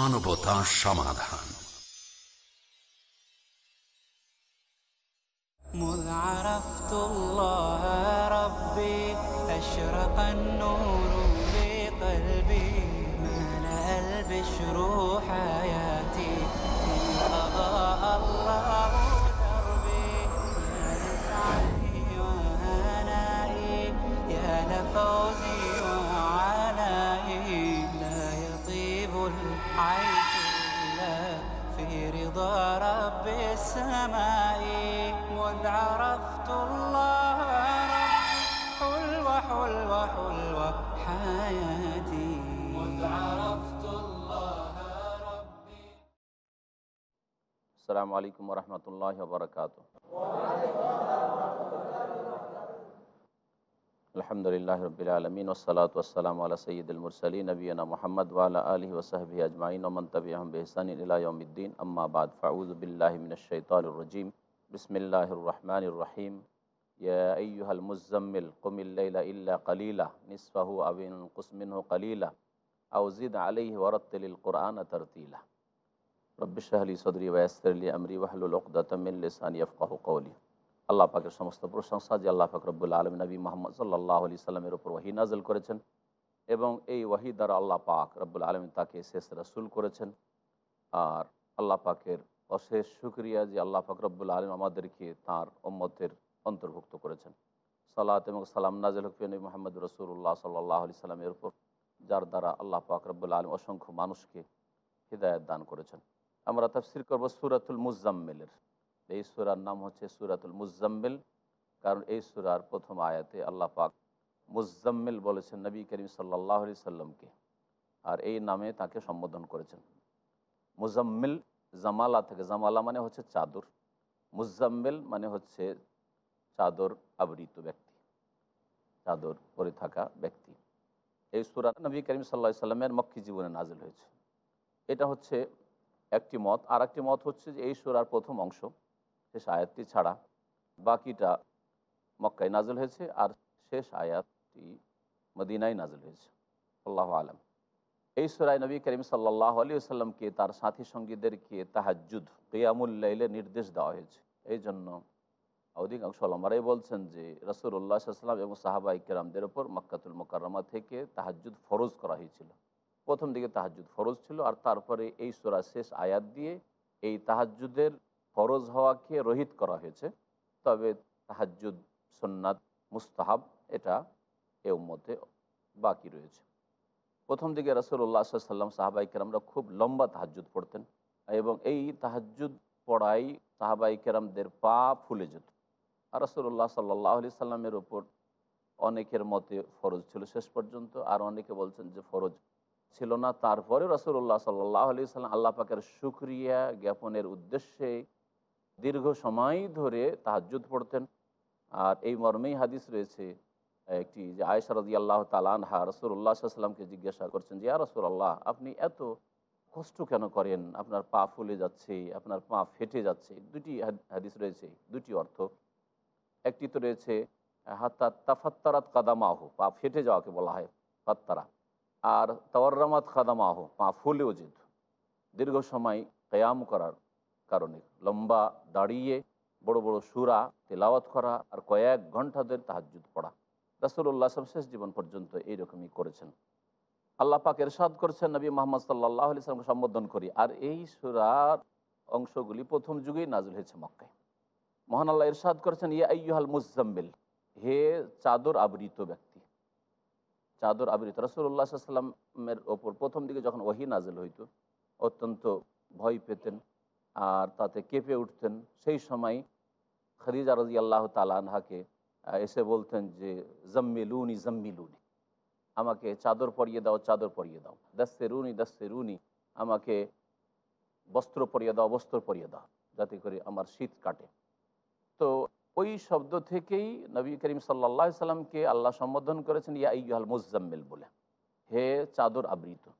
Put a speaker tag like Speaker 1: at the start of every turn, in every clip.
Speaker 1: মানবতা সমাধান।
Speaker 2: رب السماء مذ عرفت الله ربي حلوة حلوة حلوة حياتي. مذ عرفت الله ربي.
Speaker 3: السلام عليكم ورحمة الله وبركاته. الحمد لله رب আলহামদুলিল্লাহ রবিল আলমিন ওসালাত ওসালাম আল্লাহ সঈদুল মুরসলী নবীনা মোহাম্মদ ওয়ালা আলী ওসাহবি আজমাইন ওমন তবি আহম বেহসান ইলামদ্দিন আম্মাবাদ ফাউজবিল্লাহমিনশৈতানরজিম বিসমিল্লাহ রহমান রহিম ইয়াহল মুজম্মিল কুমিল্লা ইল্লা কলিলা নিসফাহু আবিন কুসমিনহু কলিলা আউজিদ আলী ওরতিল কোরআন তরতিলা রব্বিশাহলি সদরি ওয়াসরলি আমরি ওয়াহলুল ওকদতমিল্লিসান ইয়ফকাহ কৌলি আল্লাহ পাকের সমস্ত প্রশংসা যে আল্লাহ পাক রব্বুল আলম নবী মোহাম্মদ সাল্লাহ আলি সাল্লামের উপর ওয়াহি নাজল করেছেন এবং এই ওয়াহি দ্বারা আল্লাহ পাক রব্বুল আলম তাকে শেষ রাসুল করেছেন। আর আল্লাহ পাকের অশেষ শুক্রিয়া যে আল্লাহ পাক রব্বুল আলম আমাদেরকে তাঁর উম্মতের অন্তর্ভুক্ত করেছেন। সালাত এবং সালাম নাজিল হকফি নবী মোহাম্মদ রসুল্লাহ সাল্লাহ আলি সাল্লামের উপর, যার দ্বারা আল্লাহ পাক রব্বুল আলম অসংখ্য মানুষকে হৃদায়ত দান করেছেন। আমরা তফসির করব সুরাতুল মুজাম্মিলের। এই সুরার নাম হচ্ছে সুরাতুল মুজাম্মিল, কারণ এই সুরার প্রথম আয়াতে আল্লাহ পাক মুজাম্মিল বলেছেন নবী করিম সাল্লাহ সাল্লামকে, আর এই নামে তাকে সম্বোধন করেছেন। মুজাম্মিল জামালা থেকে, জামালা মানে হচ্ছে চাদর, মুজাম্মিল মানে হচ্ছে চাদর আবৃত ব্যক্তি, চাদর পরে থাকা ব্যক্তি। এই সুরা নবী করিম সাল্লাহ সাল্লামের মক্কি জীবনে নাজিল হয়েছে। এটা হচ্ছে একটি মত আর একটি মত হচ্ছে যে এই সুরার প্রথম অংশ শেষ আয়াতটি ছাড়া বাকিটা মক্কায় নাজল হয়েছে আর শেষ আয়াতটি মদিনায় নাজল হয়েছে। আল্লাহ আলম। এই সুরায় নবী করিম সাল্লাহ আলী সাল্লামকে তার সাথী সঙ্গীদেরকে তাহাজুদ কেয়ামুল্লাইলে নির্দেশ দেওয়া হয়েছে। এই জন্য অধিকাংশ আলমারাই বলছেন যে রসুল্লাহ সাল্লাম এবং সাহাবাই কেরামদের ওপর মক্কাতুল মোকাররমা থেকে তাহাজুদ ফরজ করা হয়েছিল। প্রথম দিকে তাহাজুদ ফরজ ছিল আর তারপরে এই সোরা শেষ আয়াত দিয়ে এই তাহাজুদের ফরজ হওয়াকে রহিত করা হয়েছে। তবে তাহাজুদ সন্ন্যাত মুস্তাহাব এটা এ মধ্যে বাকি রয়েছে। প্রথম দিকে রসুল্লাহ সাল্লাম সাহাবাইকেরামরা খুব লম্বা তাহাজুদ পড়তেন এবং এই তাহাজুদ পড়াই সাহাবাইকেরামদের পা ফুলে যেত। আর রসুল্লাহ সাল্লাহ আলি সাল্লামের ওপর অনেকের মতে ফরজ ছিল শেষ পর্যন্ত, আর অনেকে বলছেন যে ফরজ ছিল না। তারপরে রসুল্লাহ সাল্লাহ আলি সাল্লাম আল্লাহ পাকের সুক্রিয়া জ্ঞাপনের উদ্দেশ্যে দীর্ঘ সময় ধরে তাহাজুদ পড়তেন। আর এই মর্মেই হাদিস রয়েছে, একটি যে আয়সা রাজি আল্লাহ তালানহা রসুল্লাহ সাল্লামকে জিজ্ঞাসা করছেন যে রসুল আল্লাহ আপনি এত কষ্ট কেন করেন? আপনার পা ফুলে যাচ্ছে, আপনার পা ফেটে যাচ্ছে। দুটি হাদিস রয়েছে, দুটি অর্থ। একটি তো রয়েছে, হাত্তা তাফাত্তারাত কাদামাহ পা ফেটে যাওয়াকে বলা হয়, ফাত্তারা। আর তাওয়ার্রামাত খাদামাহ পা ফুলেও যেত। দীর্ঘ সময় কেয়াম করার কারণে। লম্বা দাঁড়িয়ে বড় বড় সুরা তেলাওয়াত করা আর কয়েক ঘণ্টা ধরে তাহাজুদ পড়া। রাসুল্লাহ সব শেষ জীবন পর্যন্ত এইরকমই করেছেন। আল্লাহ পাক এরশাদ করছেন, নবী মোহাম্মদ সাল্লাহ আলি সাল্লামকে সম্বোধন করি। আর এই সুরার অংশগুলি প্রথম যুগেই নাজল হয়েছে মক্কায়। মহান আল্লাহ ইরশাদ করেছেন, ইয়া আইয়ুহাল মুজাম্মিল হে চাদর আবৃত ব্যক্তি। চাদর আবৃত। রসুল্লাহ সাল্লামের ওপর প্রথম দিকে যখন ওহি নাজেল হইত, অত্যন্ত ভয় পেতেন। আর তাতে কেঁপে উঠতেন। সেই সময় খরিজা রাজি আল্লাহ তালানহাকে এসে বলতেন যে, জম্মিলুনি জম্মিলুনি। আমাকে চাদর পরিয়ে দাও, চাদর পরিয়ে দাও। দস্তে রুনি দস্তে রুনি আমাকে বস্ত্র পরিয়ে দাও, বস্ত্র পরিয়ে দাও, যাতে করে আমার শীত কাটে। তো ওই শব্দ থেকেই নবী করিম সাল্লা সাল্লামকে আল্লাহ সম্বোধন করেছেন, ইয়া ইহাল মুজাম্মিল বলে। হে চাদর আবৃত।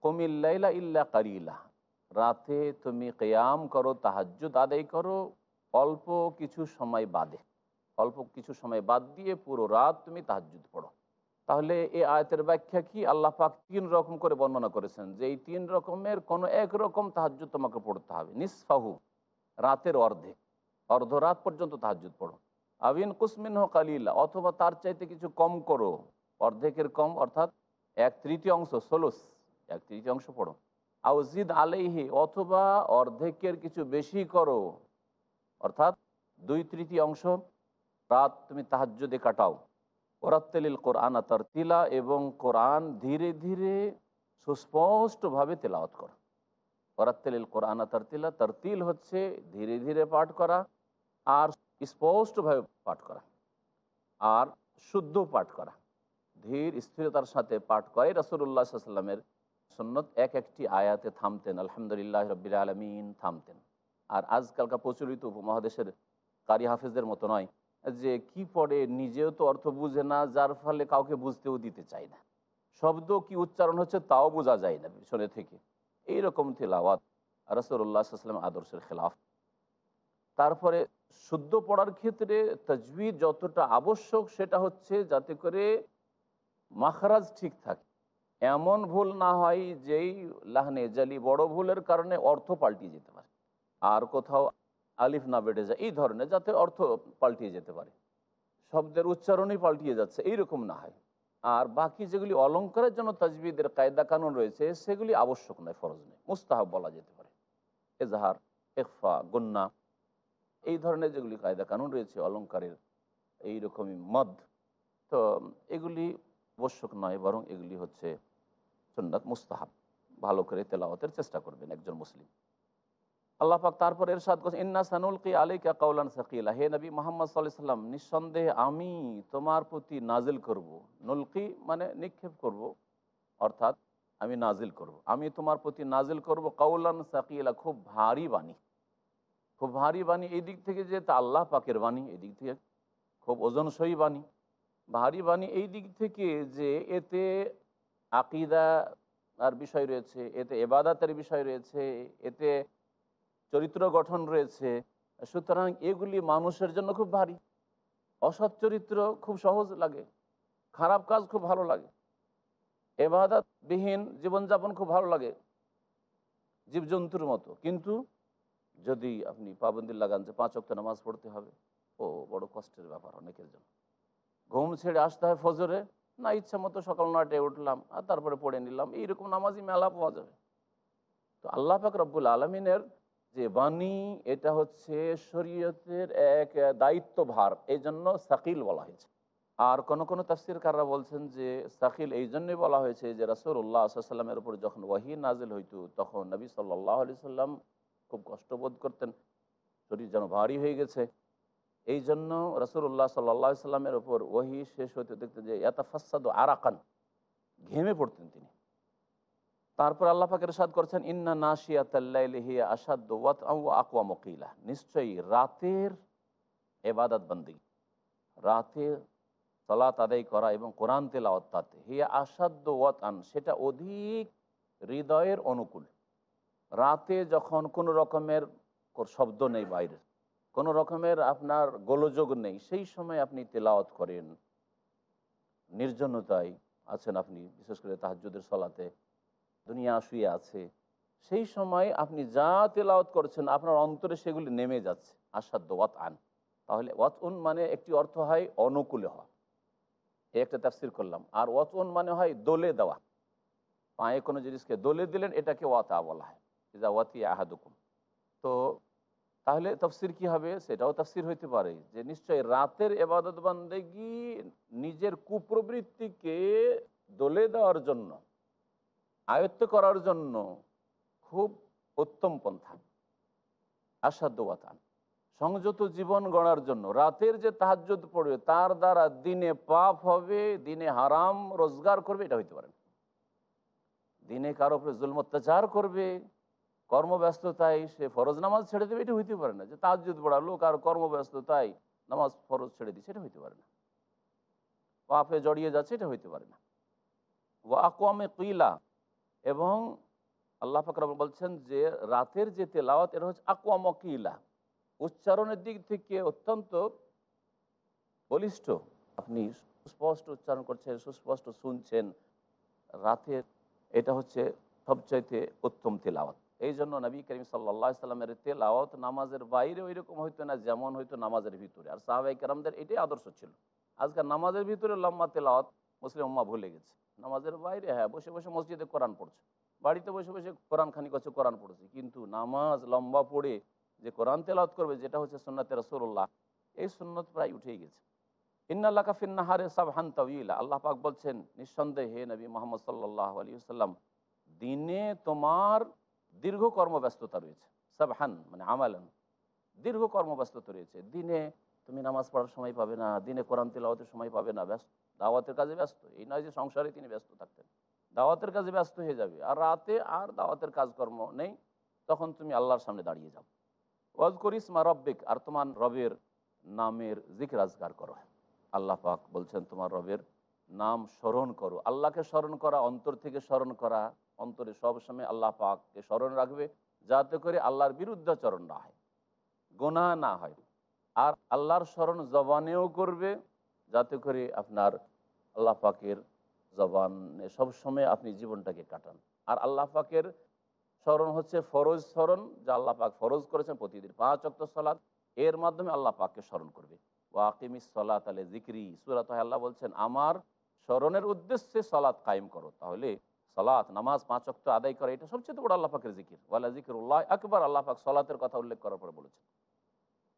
Speaker 3: কমিল্লাইলা ইল্লা কারিলা রাতে তুমি কেয়াম করো, তাহাজ্জুদ আদায় করো, অল্প কিছু সময় বাদে। অল্প কিছু সময় বাদ দিয়ে পুরো রাত তুমি তাহাজ্জুদ পড়ো। তাহলে এই আয়তের ব্যাখ্যা কি? আল্লাহ পাক তিন রকম করে বর্ণনা করেছেন যে এই তিন রকমের কোনো এক রকম তোমাকে পড়তে হবে। নিসফাহু, রাতের অর্ধেক। অর্ধরাত পর্যন্ত তাহাজ্জুদ পড়ো। আবিন কুসমিন হক আলিল্লা অথবা তার চাইতে কিছু কম করো। অর্ধেকের কম, অর্থাৎ এক তৃতীয় অংশ ষোলস এক তৃতীয় অংশ পড়ো। আউজিদ আলাইহি, অথবা অর্ধেকের কিছু বেশি করো। অর্থাৎ দুই তৃতীয় অংশ, রাত তুমি তাহাজ্জুদে কাটাও। ওরাত্তেলিল কোরআন তিলা, এবং কোরআন ধীরে ধীরে সুস্পষ্টভাবে তেলাওয়াত করো। ওরাত্তেলিল কোরআন তিলা তরতিল হচ্ছে ধীরে ধীরে পাঠ করা, আর স্পষ্টভাবে পাঠ করা, আর শুদ্ধ পাঠ করা। ধীর স্থিরতার সাথে পাঠ করে রসুল্লাহ সাল্লামের সন্ন্যত এক একটি আয়াতে থামতেন, আলহামদুলিল্লাহ রবিল আলমিন থামতেন। আর আজকালকার প্রচলিত উপমহাদেশের কারি হাফেজদের মতো নয় যে কি পড়ে নিজেও তো অর্থ বুঝে না, যার ফলে কাউকে বুঝতেও দিতে চায় না। শব্দ কি উচ্চারণ হচ্ছে তাও বোঝা যায় না পিছনে থেকে। এইরকম তেলাওয়াত রসুল্লাহ সাল্লাম আদর্শের খেলাফ। তারপরে শুদ্ধ পড়ার ক্ষেত্রে তজবিদ যতটা আবশ্যক সেটা হচ্ছে যাতে করে মাখরাজ ঠিক থাকে। এমন ভুল না হয় যেই লাহনে জালি বড় ভুলের কারণে অর্থ পাল্টিয়ে যেতে পারে। আর কোথাও আলিফ না বেড়ে যায়, এই ধরনের, যাতে অর্থ পাল্টিয়ে যেতে পারে। শব্দের উচ্চারণই পাল্টিয়ে যাচ্ছে, এইরকম না হয়। আর বাকি যেগুলি অলঙ্কারের জন্য তাজবিদের কায়দা কানুন রয়েছে, সেগুলি আবশ্যক নয়, ফরজ নেই মুস্তাহাব বলা যেতে পারে। এজাহার এফা গন্না, এই ধরনের যেগুলি কায়দা কানুন রয়েছে, অলঙ্কারের এইরকমই মদ, তো এগুলি আবশ্যক নয়, বরং এগুলি হচ্ছে সুন্নাত মুস্তাহাব। ভালো করে তেলাওয়াতের চেষ্টা করবেন একজন মুসলিম। আল্লাহ পাক তারপর এরশাদ করছেন, ইন্না সানুলকি আলাইকা কাউলান সাকিলা। হে নবী মোহাম্মদ সাল্লাম, নিঃসন্দেহে আমি তোমার প্রতি নাজিল করব। নুলকি মানে নিক্ষেপ করব, অর্থাৎ আমি নাজিল করব। আমি তোমার প্রতি নাজিল করব কাউলান সাকিলা, খুব ভারী বাণী। খুব ভারী বাণী, এই দিক থেকে যে তা আল্লাহ পাকের বাণী, এই দিক থেকে খুব ওজনসই বাণী। ভারী বাণী, এই দিক থেকে যে এতে আকিদা আর বিষয় রয়েছে, এতে এবাদাতের বিষয় রয়েছে, এতে চরিত্র গঠন রয়েছে। সুতরাং এগুলি মানুষের জন্য খুব ভারী। অসৎ চরিত্র খুব সহজ লাগে, খারাপ কাজ খুব ভালো লাগে। এবাদাতবিহীন জীবনযাপন খুব ভালো লাগে, জীবজন্তুর মতো। কিন্তু যদি আপনি পাবন্দি লাগান যে পাঁচ অক্ট নামাজ পড়তে হবে, ও বড় কষ্টের ব্যাপার অনেকের জন্য। ঘুম ছেড়ে আসতে হয় ফজরে না, ইচ্ছা মতো সকাল নয়টায় উঠলাম, আর তারপরে পড়ে নিলাম। এইরকম নামাজই মেলা পাওয়া যাবে। তো আল্লাহ পাক রব্বুল আলমিনের যে বাণী, এটা হচ্ছে শরীয়তের এক দায়িত্ব ভার এই জন্য সাকিল বলা হয়েছে। আর কোন কোন তাফসির কাররা বলছেন যে সাকিল এই জন্যই বলা হয়েছে যে রাসুল্লাহ সাল্লামের উপর যখন ওয়াহি নাজিল হইতো, তখন নবী সাল্লাহ আলি সাল্লাম খুব কষ্টবোধ করতেন। শরীর যেন ভারী হয়ে গেছে। এই জন্য রসুল্লাহ সাল্লা সাল্লামের ওপর ওহি শেষ হতে দেখতে যে ফাসাদ আরাকান, ঘেমে পড়তেন তিনি। তারপর আল্লাহ পাকের সাদ করছেন, ইন্না নাশিয়া তাল্লাহিয়া আসাদ ওয়াত আকুয়া মকিলা। নিশ্চয়ই রাতের এবাদত বন্দি রাতে সলাত আদায় করা এবং কোরআন তেলাওয়াত তাতে। হিয়া আসাদ্য ওয়াত আন সেটা অধিক হৃদয়ের অনুকূল। রাতে যখন কোনো রকমের শব্দ নেই বাইরে কোনো রকমের আপনার গোলযোগ নেই, সেই সময় আপনি তেলাওয়াত করেন। নির্জনতায় আছেন আপনি, বিশেষ করে তাহাজুদের সলাতে। দুনিয়া শুয়ে আছে। সেই সময় আপনি যা তেলাওয়াত করছেন, আপনার অন্তরে সেগুলি নেমে যাচ্ছে। আসাধ্য ওয়াত আন তাহলে ওয়াত উন মানে একটি অর্থ হয় অনুকূলে হওয়া। এই একটা তাফসির করলাম। আর ওয়াত উন মানে হয় দোলে দেওয়া। পায়ে কোনো জিনিসকে দোলে দিলেন, এটাকে ওয়াতা বলা হয়। ইজা ওয়াতি আহাদুকুম। তো তাহলে তফসির কি হবে? সেটাও তফসির হইতে পারে যে নিশ্চয় রাতের এবাদত বান্দেগি নিজের কুপ্রবৃত্তিকে দলে দেওয়ার জন্য, আয়ত্ত করার জন্য খুব উত্তম পন্থা। আসাদ্যবাতান সংযত জীবন গড়ার জন্য, রাতের যে তাহাজ্জুদ পড়বে তার দ্বারা দিনে পাপ হবে, দিনে হারাম, রোজগার করবে, এটা হইতে পারে দিনে কারও উপরে জুল অত্যাচার করবে কর্মব্যস্ততায় সে ফরজ নামাজ ছেড়ে দেবে, এটা হইতে পারে না। যে তাজ্জুদ পড়া লোক আর কর্মব্যস্ততায় নামাজ ফরজ ছেড়ে দিচ্ছে এটা হইতে পারে না। পাপে জড়িয়ে যাচ্ছে, এটা হইতে পারে না। ও আকোয়ামে কুইলা এবং আল্লাহ ফাকর বলছেন যে রাতের যে তেলাওয়াত, এটা হচ্ছে আকোয়াম কিলা। উচ্চারণের দিক থেকে অত্যন্ত বলিষ্ঠ। আপনি সুস্পষ্ট উচ্চারণ করছেন, সুস্পষ্ট শুনছেন। রাতের, এটা হচ্ছে সবচাইতে উত্তম তেলাওয়াত। এই জন্য নবী করিম সাল্লা সাল্লামের তেলাওয়াত নামাজের বাইরে ওই রকম হইতো না, যেমন হইতো নামাজের ভিতরে। আর সাহাবাই কেরামদের এটাই আদর্শ ছিল। আজকাল নামাজের ভিতরে লম্বা তেলাওয়াত মুসলিম উম্মা ভুলে গেছে। নামাজের বাইরে হ্যাঁ বসে বসে মসজিদে কোরআন পড়ছে। বাড়িতে বসে বসে কোরআন খানি করছে কোরআন পড়ছে। কিন্তু নামাজ লম্বা পড়ে যে কোরআন তেলাওয়াত করবে, যেটা হচ্ছে সুন্নাতে রসুল্লাহ এই সুন্নত প্রায় উঠেই গেছে। ইন্নাল্লাহ কাফিন্নাহারে সাবহান তাউইলা আল্লাহ পাক বলছেন, নিঃসন্দেহে নবী মোহাম্মদ সাল্লাহ আলী সাল্লাম দিনে তোমার দীর্ঘ কর্মব্যস্ততা রয়েছে, সাবহান মানে আমালান। দীর্ঘ কর্মব্যস্ততা রয়েছে। দিনে তুমি নামাজ পড়ার সময় পাবে না, দিনে কোরআন তেলাওয়াতের সময় পাবে না, ব্যস্ত, দাওয়াতের কাজে ব্যস্ত। এই নয় যে সংসারে তিনি ব্যস্ত থাকতেন। দাওয়াতের কাজে ব্যস্ত হয়ে যাবে। আর রাতে আর দাওয়াতের কাজকর্ম নেই, তখন তুমি আল্লাহর সামনে দাঁড়িয়ে যাও। ওয়াজ করিস মা রব্বিক, আর তোমার রবের নামের জিক রাজগার করো। আল্লাহ পাক বলছেন, তোমার রবের নাম স্মরণ করো। আল্লাহকে স্মরণ করা, অন্তর থেকে স্মরণ করা অন্তরে সবসময় আল্লাহ পাককে স্মরণ রাখবে, যাতে করে আল্লাহর বিরুদ্ধাচরণ না হয় গোনা না হয়। আর আল্লাহর স্মরণ জবানেও করবে, যাতে করে আপনার আল্লাহ পাকের জবানে সবসময় আপনি জীবনটাকে কাটান। আর আল্লাহ পাকের স্মরণ হচ্ছে ফরজ স্মরণ, যা আল্লাহ পাক ফরজ করেছেন প্রতিদিন পাঁচ অক্ত সালাদ এর মাধ্যমে আল্লাহ পাককে স্মরণ করবে। ওয়াকিমিস সলাত আলে জিক্রি সুরাত আল্লাহ বলছেন, আমার স্মরণের উদ্দেশ্যে সলাৎ কায়েম করো, তাহলে সলাৎ নামাজ, পাঁচ অক্ত আদায় করে, এটা সবচেয়ে বড় আল্লাহ পাকের জিকির। ওয়ালা জিকির উল্লাহ আকবর, আল্লাহ পাক সলাতের কথা উল্লেখ করার পরে বলেছেন।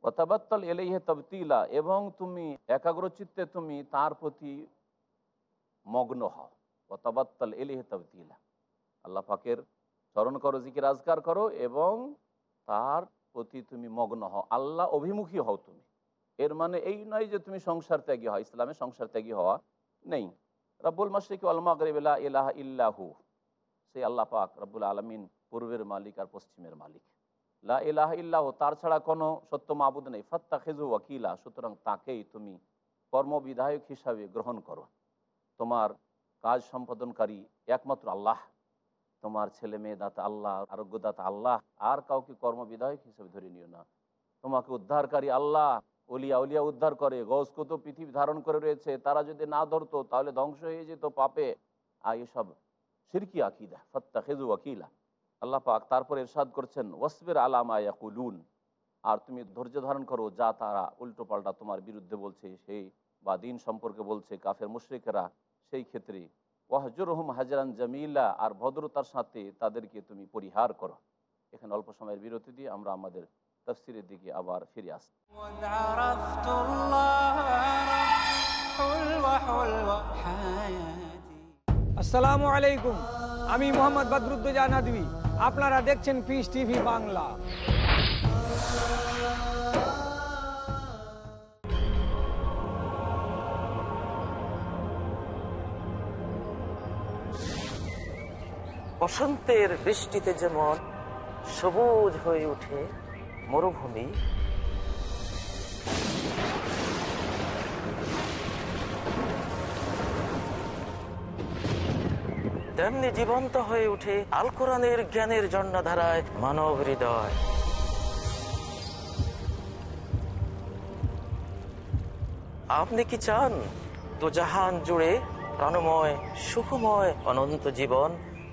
Speaker 3: ওতাবাত্তল এলেহে তবতিলা, এবং তুমি একাগ্রচিত্তে তুমি তার প্রতি মগ্ন হও। ওতাবাত্তল এলেহে তবতিলা, আল্লাহ পাকের স্মরণ করো, জিকির আজকার করো, এবং তার প্রতি তুমি মগ্ন হও। আল্লাহ অভিমুখী হও তুমি। এর মানে এই নয় যে তুমি সংসার ত্যাগী হও, ইসলামে সংসার ত্যাগী হওয়া নেই। রব্বুল মাসিক আলমাগরিবিল্লা ইলাহ ইল্লাহু। সেই আল্লাহ পাক রব্বুল আলমিন পূর্বের মালিক আর পশ্চিমের মালিক। লা ইলাহ ইল্লাহ, তার ছাড়া কোনো সত্য মাবুদ নেই। ফত্তা খেজু ওয়াকিলা, সুতরাং তাকেই তুমি কর্মবিধায়ক হিসাবে গ্রহণ করো। তোমার কাজ সম্পাদনকারী একমাত্র আল্লাহ। তোমার ছেলে মেয়ে দাতা আল্লাহ, আরোগ্যদাতা আল্লাহ। আর কাউকে কর্মবিধায়ক হিসেবে ধরে নিও না। তোমাকে উদ্ধারকারী আল্লাহ। অলিয়া উলিয়া উদ্ধার করে, গজ কত পৃথিবী ধারণ করে রয়েছে। তারা যদি না ধরতো, তাহলে ধ্বংস হয়ে যেত পাপে। আর এসব সিরকি আকিদা ফত্তা খেজু আকিলা আল্লাহ পাক তারপর এরশাদ করছেন, ওয়াসবের আলামা আর তুমি ধৈর্য ধারণ করো, যা তারা উল্টো পাল্টা তোমার বিরুদ্ধে বলছে সেই বা দিন সম্পর্কে বলছে, কাফের মুশ্রিকেরা সেই ক্ষেত্রে। ওয়াহজুর রহম হাজরান জামিলা, আর ভদ্রতার সাথে তাদেরকে তুমি পরিহার করো। এখানে অল্প সময়ের বিরতি দিয়ে আমরা আমাদের তফসিরের দিকে আবার ফিরে আস।
Speaker 4: আসসালামু আলাইকুম আমি মোহাম্মদ বদরুদ্দোজা নাদবি। আপনারা দেখছেন পিস টিভি বাংলা।
Speaker 5: বসন্তের বৃষ্টিতে যেমন সবুজ হয়ে উঠে মরুভূমি। তেমনি জীবন্ত হয়ে ওঠে আল কোরআনের জ্ঞানের জন্মধারায় মানব হৃদয়। আপনি কি চান তো জাহান জুড়ে প্রাণময়, সুখময়, অনন্ত জীবন?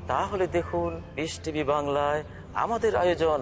Speaker 5: তাহলে দেখুন পিস টিভি বাংলায় আমাদের আয়োজন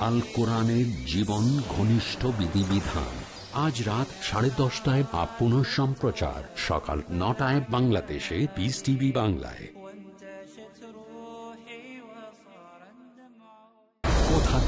Speaker 1: আল কোরআনের জীবন ঘনিষ্ঠ বিধিবিধান। আজ রাত সাড়ে দশটায় বা পুনঃ সম্প্রচার সকাল নটায় বাংলাদেশে পিস টিভি বাংলায়।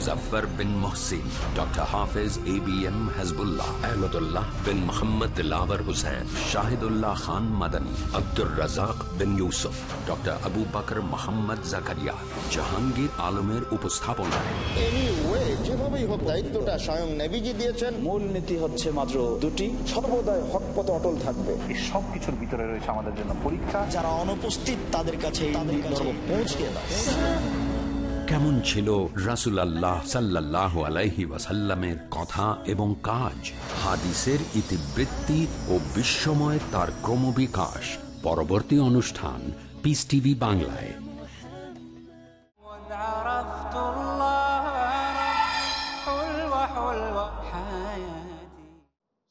Speaker 1: Muzaffar bin Mohsin doctor Hafez A B M Hizbullah Ahmadullah bin Mohammad lover Hussain Shahidullah Khan Madani Abdur Razzak bin Yusuf doctor Abu Bakar Mohammad Zakaria Jahangir আলমের উপস্থাপনায়
Speaker 6: এনিওয়ে যেভাবেই হোক দায়িত্বটা স্বয়ং নেভিজি দিয়েছেন।
Speaker 7: মূল নীতি হচ্ছে মাত্র দুটি।
Speaker 8: সর্বদাই হক পথে অটল থাকবে।
Speaker 9: এই সব কিছুর ভিতরে রয়েছে আমাদের জন্য পরীক্ষা।
Speaker 7: যারা অনুপস্থিত তাদের কাছে পৌঁছে দাও
Speaker 1: কেমন ছিল রাসুল আল্লাহ সাল্লাহ আলাইহি ওয়াসাল্লামের কথা এবং কাজ? হাদিসের ইতিবৃত্তি ও বিশ্বময় তার ক্রমবিকাশ। পরবর্তী অনুষ্ঠান পিস টিভি বাংলায়।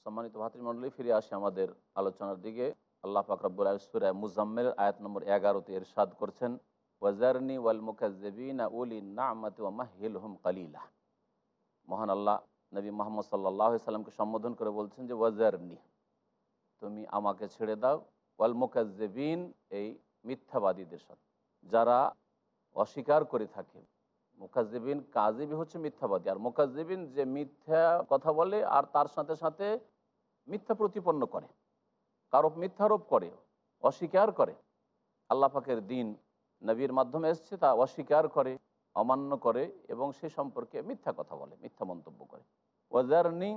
Speaker 3: সম্মানিত ভাতৃমণ্ডলী, ফিরে আসে আমাদের আলোচনার দিকে। আল্লাহ ফাকরাবুল আলসুরায় মুজাম্মের আয়াত নম্বর এগারোতে এরশাদ করছেন। ওয়াজারনি ওয়াল ওয়া মাহিলহুম কালিলা মহান আল্লাহ, নবী মোহাম্মদ সাল্লাহ সম্বোধন করে বলছেন যে, ওয়াজারনি, তুমি আমাকে ছেড়ে দাও। ওয়াল মুকাজ্জেবিন, এই মিথ্যাবাদীদের সাথে। যারা অস্বীকার করে থাকে, মুকাজ্জেবিন কাজিবি হচ্ছে মিথ্যাবাদী। আর মুকাজ্জেবিন যে মিথ্যা কথা বলে আর তার সাথে সাথে মিথ্যা প্রতিপন্ন করে কারও মিথ্যারোপ করে, অস্বীকার করে, আল্লাহ পাকের দিন নবীর মাধ্যমে এসছে, তা অস্বীকার করে, অমান্য করে এবং সে সম্পর্কে মিথ্যা কথা বলে, মিথ্যা মন্তব্য করে। ওয়াজারনি,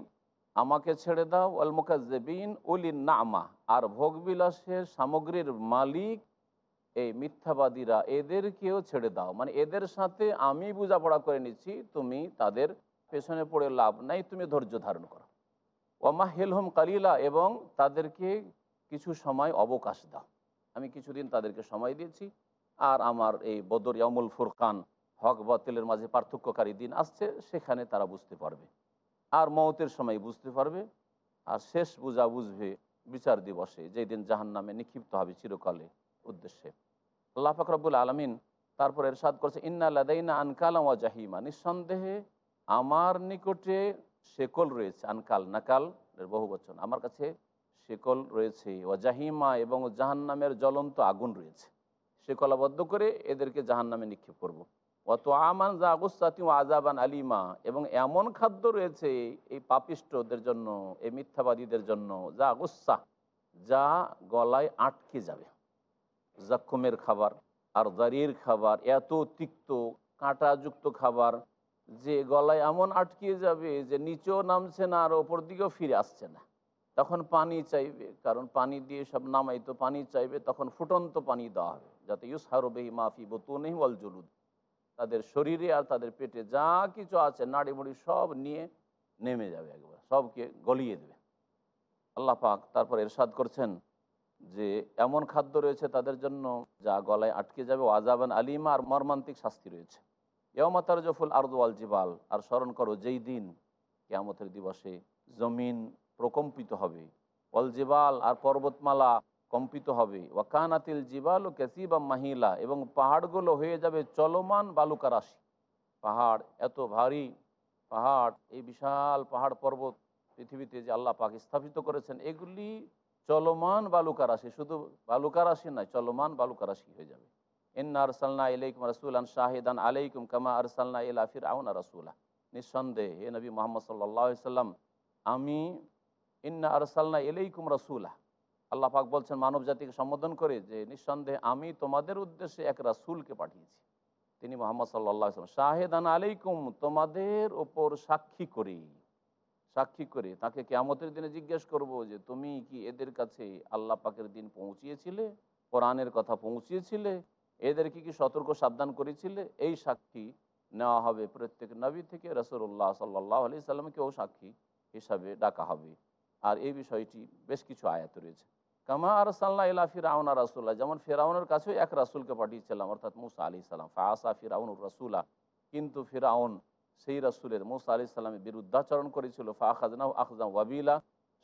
Speaker 3: আমাকে ছেড়ে দাও ওয়াল মুকাজ্জেবিন উলিন নামা আর ভোগবিলাসের সামগ্রীর মালিক এই মিথ্যাবাদীরা, এদেরকেও ছেড়ে দাও। মানে এদের সাথে আমি বোঝাপড়া করে নিচ্ছি, তুমি তাদের পেছনে পড়ে লাভ নাই, তুমি ধৈর্য ধারণ করো। ওমা হেলহম কালিলা, এবং তাদেরকে কিছু সময় অবকাশ দাও। আমি কিছুদিন তাদেরকে সময় দিয়েছি আর আমার এই বদর ইয়ামুল ফুরকান, হক বাতিলের মাঝে পার্থক্যকারী দিন আসছে, সেখানে তারা বুঝতে পারবে। আর মৌতের সময় বুঝতে পারবে, আর শেষ বুঝা বুঝবে বিচার দিবসে, যেই দিন জাহান নামে নিক্ষিপ্ত হবে চিরকালে উদ্দেশ্যে। আল্লাহ ফাকরাবুল আলমিন তারপর এরশাদ করছে, ইন্না লাদাইনা আনকালাম ওয়া জাহিমা। নিঃসন্দেহে আমার নিকটে শেকল রয়েছে, আনকাল, নাকাল বহু বচন। আমার কাছে শেকল রয়েছে ও জাহিমা এবং জাহান্নামের জ্বলন্ত আগুন রয়েছে। শেকলাবদ্ধ করে এদেরকে জাহান্নামে নিক্ষেপ করব। অত আমান যা আগুস্তাতি আজাবান আলিমা। এবং এমন খাদ্য রয়েছে এই পাপিষ্টদের জন্য, এই মিথ্যাবাদীদের জন্য, যা আগুস্সা যা গলায় আটকে যাবে। জাক্ষমের খাবার আর দাঁড়ির খাবার, এত তিক্ত, কাঁটাযুক্ত খাবার, যে গলায় এমন আটকে যাবে যে নিচেও নামছে না আর ওপর দিকেও ফিরে আসছে না। তখন পানি চাইবে, কারণ পানি দিয়ে সব নামাই তো পানি চাইবে, তখন ফুটন্ত পানি দেওয়া হবে। যাতে ইউস হারবেহি মাফি বতুনেহি ওয়াল জলুদ, তাদের শরীরে আর তাদের পেটে যা কিছু আছে, নাড়ি মুড়ি সব নিয়ে নেমে যাবে একবার, সবকে গলিয়ে দেবে। আল্লাহ পাক তারপর এরশাদ করছেন যে, এমন খাদ্য রয়েছে তাদের জন্য যা গলায় আটকে যাবে আজাবান আলিমা আর মর্মান্তিক শাস্তি রয়েছে। ইয়মাতার জফুল আর্দু আল জিবাল, আর স্মরণ করো যেই দিন কেয়ামতের দিবসে জমিন প্রকম্পিত হবে। অল জিবাল আর পর্বতমালা কম্পিত হবে। ওয়াকানাতিল জিবাল ক্যাসিবা মাহিলা এবং পাহাড়গুলো হয়ে যাবে চলমান বালুকা রাশি। পাহাড় এত ভারী পাহাড়, এই বিশাল পাহাড় পর্বত পৃথিবীতে যে আল্লাহ পাক স্থাপিত করেছেন, এগুলি চলমান বালুকা রাশি। শুধু বালুকা রাশি নয়, চলমান বালুকা রাশি হয়ে যাবে। ইন্না আরসালনা ইলাইকুম রাসুলান শাহিদান আলাইকুম কামা আরসালনা ইলা ফির আউনা রাসুলা। নিঃসন্দেহে, হে নবী মোহাম্মদ সাল্লাহ সাল্লাম আমি ইন্না আরসালনা ইলাইকুম রাসুলা। আল্লাহ পাক বলছেন, মানব জাতিকে সম্বোধন করে যে নিঃসন্দেহে আমি তোমাদের উদ্দেশ্যে এক রাসুলকে পাঠিয়েছি। তিনি মোহাম্মদ সাল্লাম শাহেদান আলাইকুম, তোমাদের ওপর সাক্ষী করি। সাক্ষী করে তাকে কেয়ামতের দিনে জিজ্ঞেস করব যে, তুমি কি এদের কাছে আল্লাহ পাকের দিন পৌঁছিয়েছিলে? কোরআনের কথা পৌঁছিয়েছিলে? এদেরকে কি সতর্ক সাবধান করেছিলে? এই সাক্ষী নেওয়া হবে প্রত্যেক নবী থেকে রসুল্লাহ সাল্লাহ আলি সাল্লামকেও সাক্ষী হিসাবে ডাকা হবে। আর এই বিষয়টি বেশ কিছু আয়াত রয়েছে। কামা আর সাল্লাহ ইলা ফিরাউনা রাসুল্লাহ যেমন ফেরাউনের কাছেও এক রাসুলকে পাঠিয়েছিলাম, অর্থাৎ মুসা আলি সাল্লাম ফাসা ফিরাউনুর রাসুলা, কিন্তু ফিরাউন সেই রাসুলের, মুসা আলি সাল্লামের বিরুদ্ধাচরণ করেছিল ফা আখাজনা আখজাম ওয়াবিলা,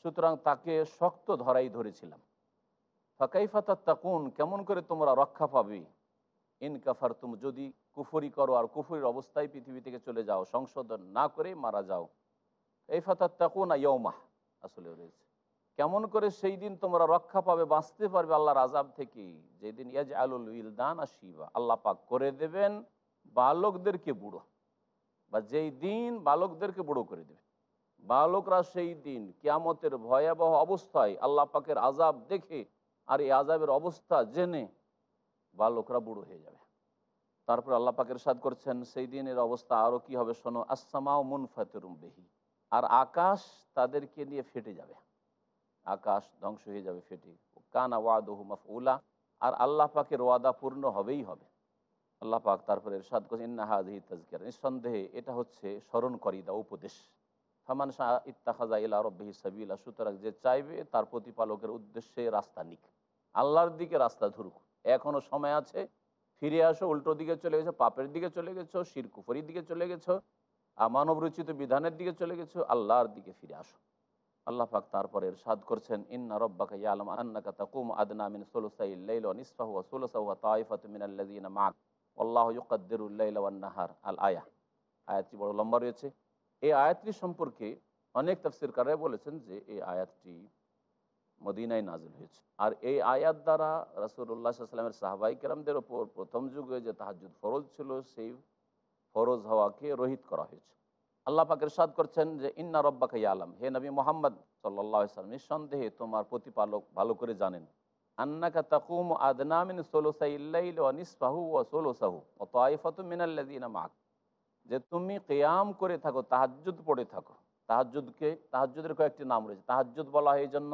Speaker 3: সুতরাং তাকে শক্ত ধরাই ধরেছিলাম। ফাঁকাইফাতা তাকুন কেমন করে তোমরা রক্ষা পাবে? ইন কাফার তুম যদি কুফরি করো আর কুফরির অবস্থায় পৃথিবী থেকে চলে যাও, সংশোধন না করে মারা যাও। এই ফাতার তাকুন ইয়মাহ আসলে রয়েছে। কেমন করে সেই দিন তোমরা রক্ষা পাবে, বাঁচতে পারবে আল্লাহর আজাব থেকে যেদিন ইয়াজ আলুল ইলদান আর শিবা, আল্লাহ পাক করে দেবেন বালকদেরকে বুড়ো। বা যেই দিন বালকদেরকে বুড়ো করে দেবে বালকরা সেই দিন কিয়ামতের ভয়াবহ অবস্থায় আল্লাহ পাকের আজাব দেখে আর এই আজাবের অবস্থা জেনে বালকরা বুড়ো হয়ে যাবে। তারপর আল্লাহ পাকের সাদ করছেন, সেই দিনের অবস্থা আরও কি হবে শোনো? আসামাও মুন ফাতেরুম বেহি। আর আকাশ তাদেরকে নিয়ে ফেটে যাবে। আকাশ ধ্বংস হয়ে যাবে ফেটে কানা ওয়াদহু মাফউলা, আর আল্লাহ পাকের ওয়াদা পূর্ণ হবেই হবে। আল্লাহ পাক তারপরে এরশাদ করছেন ইন্নাহাদি তাজকির নিঃসন্দেহে এটা হচ্ছে স্মরণকারী দা উপদেশ। ফামান শাহ ইত্তাখাজা ইলা রব্বিহি সাবিলা, সুতরাং যে চাইবে তার প্রতিপালকের উদ্দেশ্যে রাস্তা নিক। আল্লাহর দিকে রাস্তা ধরুক। এখনও সময় আছে, ফিরে আসো, উল্টো দিকে চলে গেছো, পাপের দিকে চলে গেছো শির কুফরির দিকে চলে গেছো মানব রচিত বিধানের দিকে চলে গেছো, আল্লাহর দিকে ফিরে আসো। আল্লাহ পাক তারপরে এরশাদ করছেন, ইন্না রব্বাকা ইয়ালাম আন্নাকা তাকুম আদনা মিন সুলুসাইল লাইল ওয়া নিসফাহু ওয়া সুলুসাহু ওয়া তাইফাতু মিনাল্লাযিনা মা'ak আল্লাহু ইউকাদ্দিরুল লাইলা ওয়ান নাহার, আল আয়া আয়াতটি বড় লম্বা রয়েছে। এই আয়াতটি সম্পর্কে অনেক তাফসিরকাররা বলেছেন যে এই আয়াতটি মদিনায় নাজিল হয়েছে। আর এই আয়াত দ্বারা রাসুল্লাহ সাল্লামের সাহাবাই কেরামদের ওপর প্রথম যুগে যে তাহাজুদ ফরজ ছিল, সেই ফরজ হওয়াকে রহিত করা হয়েছে। আল্লাহ পাকের সাদ করছেন যে, ইন্না রব্বাকে আলম হে নবী মোহাম্মদ সাল্লাম নিঃসন্দেহে তোমার প্রতিপালক ভালো করে জানেন। আন্নাকা তাকুম আদনামিন সোলোসাইল্লাইল ও নিসফাহু ও সোলোসাহু ও তাইফাতু মিনাল্লাদিনা মাক যে তুমি কেয়াম করে থাকো, তাহাজ্জুদ পড়ে থাকো। তাহাজ্জুদকে, তাহাজ্জুদের কয়েকটি নাম রয়েছে। তাহাজ্জুদ বলা হয় এই জন্য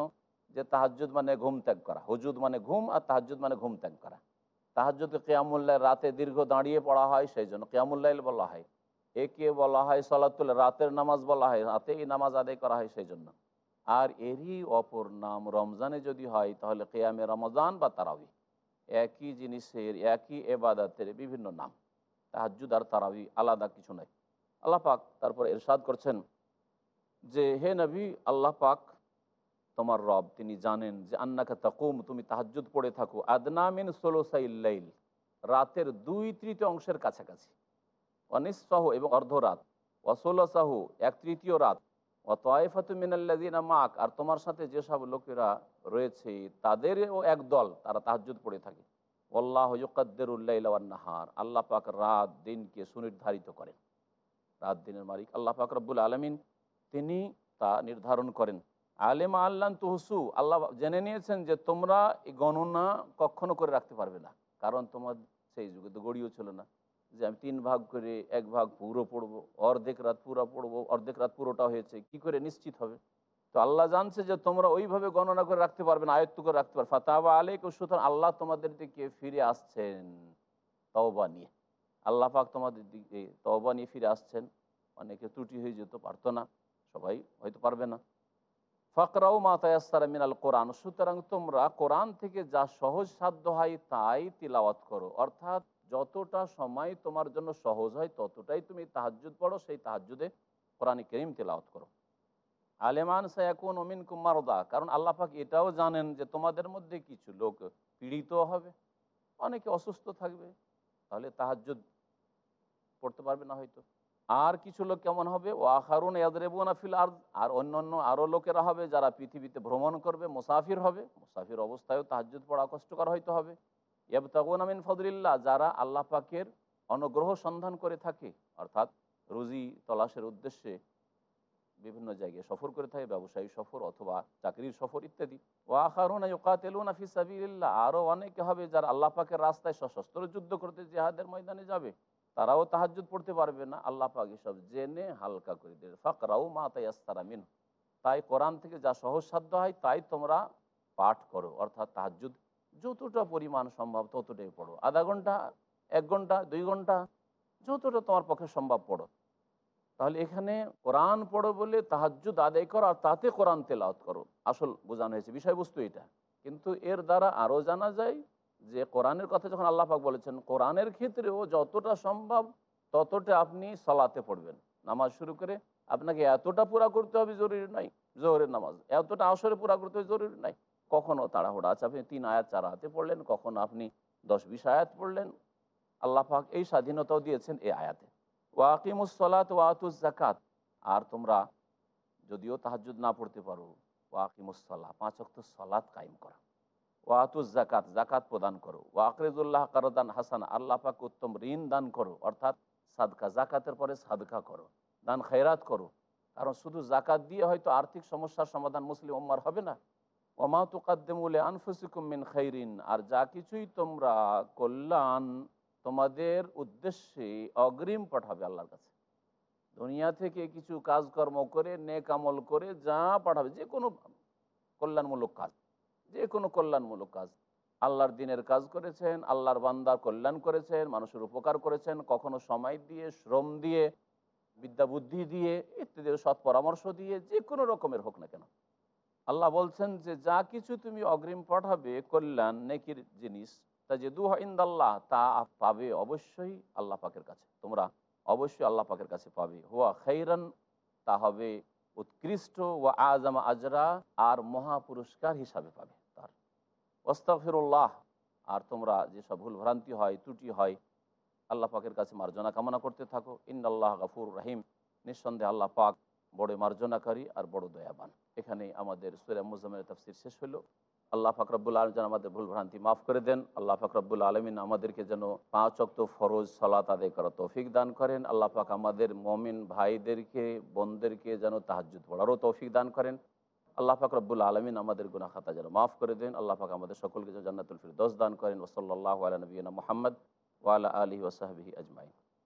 Speaker 3: যে, তাহাজ্জুদ মানে ঘুম ত্যাগ করা। হুজুদ মানে ঘুম আর তাহাজ্জুদ মানে ঘুম ত্যাগ করা। তাহাজ্জুদকে কেয়ামুল্লাহ রাতে দীর্ঘ দাঁড়িয়ে পড়া হয় সেই জন্য কেয়ামুল্লাইল বলা হয়। একে বলা হয় সলাতুল রাতের নামাজ বলা হয় রাতে এই নামাজ আদায় করা হয় সেই জন্য আর এরই অপর নাম রমজানে যদি হয়, তাহলে কেয়ামে রমজান বা তারাবি। একই জিনিসের, একই এবাদাতের বিভিন্ন নাম। তাহাজুদ আর তারাবি আলাদা কিছু নাই। আল্লাহ পাক তারপর এরশাদ করছেন যে, হে নবী, আল্লাহ পাক তোমার রব, তিনি জানেন যে, আন্নাকা তাকুম, তুমি তাহাজুদ পড়ে থাকো। আদনামিন সোলোসাইল্লাইল রাতের দুই তৃতীয় অংশের কাছাকাছি। অনিসাহ এবং অর্ধরাত অসোলসাহ এক তৃতীয় রাত। অতয়ফাতু মিনাল্লাদিনা মাক আর তোমার সাথে যেসব লোকেরা রয়েছে, তাদেরও এক দল, তারা তাহাজুদ পড়ে থাকে। আল্লাহ নাহার, আল্লাহ পাক রাত দিনকে সুনির্ধারিত করেন। রাত দিনের মালিক আল্লাহ পাক রব্বুল আলমিন, তিনি তা নির্ধারণ করেন। আলেম আল্লাহ তুহসু, আল্লাহ জেনে নিয়েছেন যে তোমরা এই গণনা কখনো করে রাখতে পারবে না, কারণ তোমার সেই যুগে তো গড়িও ছিল না। যে আমি তিন ভাগ করে এক ভাগ পুরো পড়ব, অর্ধেক রাত পুরো পড়ব, অর্ধেক রাত পুরোটা হয়েছে, কি করে নিশ্চিত হবে? তো আল্লাহ জানছে যে তোমরা ওইভাবে গণনা করে রাখতে পারবে না, আয়ত্ত করে রাখতে পারবে ফাতাবা আলেক সুতরাং আল্লাহ তোমাদের দিকে ফিরে আসছেন, তওবা নিয়ে। আল্লাহ পাক তোমাদের দিকে তওবা নিয়ে ফিরে আসছেন। অনেকে ত্রুটি হয়ে যেত পারতো না, সবাই হয়তো পারবে না। ফকরাও মাতায়াস্তারা মিনাল কোরআন, সুতরাং তোমরা কোরআন থেকে যা সহজ সাধ্য হয় তাই তিলাওয়াত করো। অর্থাৎ যতটা সময় তোমার জন্য সহজ হয়, ততটাই তুমি তাহাজুদ পড়ো, সেই তাহাজুদে কোরআন করিম তিলাওয়াত করো। আলেমান সায়াকুন অমিন কুমারদা কারণ আল্লাহ পাক এটাও জানেন যে তোমাদের মধ্যে কিছু লোক পীড়িত হবে, অনেকে অসুস্থ থাকবে, তাহলে তাহাজুদ পড়তে পারবে না হয়তো। আর কিছু লোক কেমন হবে? ও আখারুন ইয়াদরেবুনা ফিল আর আর অন্য অন্য আরও লোকেরা হবে যারা পৃথিবীতে ভ্রমণ করবে, মুসাফির হবে, মুসাফির অবস্থায়ও তাহাজুদ পড়া কষ্টকর হয়তো হবে। ইয়াবতাগুন আমিন ফদরিল্লাহ যারা আল্লাহ পাকের অনুগ্রহ সন্ধান করে থাকে, অর্থাৎ রুজি তলাশের উদ্দেশ্যে বিভিন্ন জায়গায় সফর করে থাকে, ব্যবসায়ী সফর অথবা চাকরির সফর ইত্যাদি। ওয়াখারুনা ফিসাবিল্লাহ আরও অনেকে হবে যারা আল্লাহ পাকের রাস্তায় সশস্ত্র যুদ্ধ করতে জেহাদের ময়দানে যাবে, তারাও তাহাজুদ পড়তে পারবে না। আল্লাহ পাক এসব জেনে হালকা করে দেবে ফাকরাও মা তাইয়াস্তারা মিন তাই কোরআন থেকে যা সহজ সাধ্য হয়, তাই তোমরা পাঠ করো, অর্থাৎ তাহাজুদ যতটা পরিমাণ সম্ভব ততটাই পড়ো। আধা ঘণ্টা, এক ঘণ্টা, দুই ঘণ্টা, যতটা তোমার পক্ষে সম্ভব পড়ো। তাহলে এখানে কোরআন পড়ো বলে তাহাজুদ আদায় করো আর তাতে কোরআন তেলাওত করো। আসল বোঝানো হয়েছে, বিষয়বস্তু এটা। কিন্তু এর দ্বারা আরও জানা যায় যে কোরআনের কথা যখন আল্লাহ পাক বলেছেন, কোরআনের ক্ষেত্রেও যতটা সম্ভব ততটা আপনি সলাতে পড়বেন। নামাজ শুরু করে আপনাকে এতটা পুরা করতে হবে জরুরি নয়, জোহরের নামাজ। এতটা আসরে পুরা করতে হবে জরুরি নয়। কখনো তাড়াহুড়া আছে? আপনি তিন আয়াত চার আয়াতে পড়লেন, কখনো আপনি দশ বিশ আয়াত পড়লেন। আল্লাহ পাক এই স্বাধীনতাও দিয়েছেন এই আয়াতে। ওয়াকিমুসলাত ওয়াতুজ জাকাত আর তোমরা যদিও তাহাজুদ না পড়তে পারো ওয়াকিমুসল্লাহ পাঁচ অক্ত সলাৎ কায়েম করা। ওয়াতুজ জাকাত জাকাত প্রদান করো। ওয়াকরেজুল্লাহ কারদান হাসান, আল্লাহ পাক উত্তম ঋণ দান করো, অর্থাৎ সাদকা জাকাতের পরে সাদকা করো। দান খৈরাত করো। কারণ শুধু জাকাত দিয়ে হয়তো আর্থিক সমস্যার সমাধান মুসলিম উম্মার হবে না। আর যা কিছুই তোমরা কল্যাণ তোমাদের উদ্দেশ্যে অগ্রিম পাঠাবে আল্লাহর কাছে। দুনিয়া থেকে কিছু কাজকর্ম করে, নেক আমল করে যা পাঠাবে, যে কোনো কল্যাণমূলক কাজ, যে কোনো কল্যাণমূলক কাজ। আল্লাহর দিনের কাজ করেছেন, আল্লাহর বান্দার কল্যাণ করেছেন, মানুষের উপকার করেছেন, কখনো সময় দিয়ে, শ্রম দিয়ে, বিদ্যা বুদ্ধি দিয়ে ইত্যাদি সৎ পরামর্শ দিয়ে, যে কোনো রকমের হোক না কেন। আল্লাহ বলছেন যে, যা কিছু তুমি অগ্রিম পাঠাবে কল্যাণ, নেকির জিনিস, তা যে দু ইন্দাল্লাহ, তা পাবে অবশ্যই আল্লাহ পাকের কাছে। তোমরা অবশ্যই আল্লাহ পাকের কাছে পাবে। হুয়া খৈরান তা হবে উৎকৃষ্ট ও আজম আজরা, আর মহা পুরস্কার হিসাবে পাবে তার। ওস্তাফিরুল্লাহ আর তোমরা যেসব ভুল ভ্রান্তি হয়, ত্রুটি হয়, আল্লাহ পাকের কাছে মার্জনা কামনা করতে থাকো। ইন্দাল্লাহ গাফুর রাহিম। নিঃসন্দেহে আল্লাহ পাক বড় মার্জনাকারী আর বড় দয়াবান। এখানে আমাদের সুরা মুজামের তফসির শেষ হলো। আল্লাহ ফাকরাবুল আলম যেন আমাদের ভুল ভ্রান্তি মাফ করে দেন। আল্লাহ ফাকরাবুল আলমিন আমাদেরকে যেন পাঁচ অক্ত ফরজ সলাত আদায় করা তৌফিক দান করেন। আল্লাহ পাক আমাদের মমিন ভাইদেরকে, বোনদেরকে যেন তাহাজুদ পড়ারও তৌফিক দান করেন। আল্লাহ পাক রব্বুল আলমিন আমাদের গুনা খাতা যেন মাফ করে দেন। আল্লাহ পাক আমাদের সকলকে যেন জান্নাতুল ফিরদৌস দান করেন। ওসল্লাহ আলা নবীনা মোহাম্মদ ওয়ালা আলহি ওসাহাবিহি আজমাইন।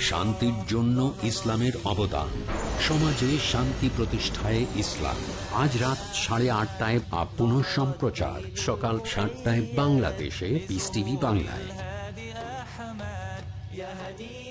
Speaker 1: শান্তির জন্য ইসলামের অবদান। সমাজে শান্তি প্রতিষ্ঠায় ইসলাম। আজ রাত সাড়ে আটটায় পুনঃ সম্প্রচার সকাল সাতটায় বাংলাদেশে পিস টিভি বাংলায়।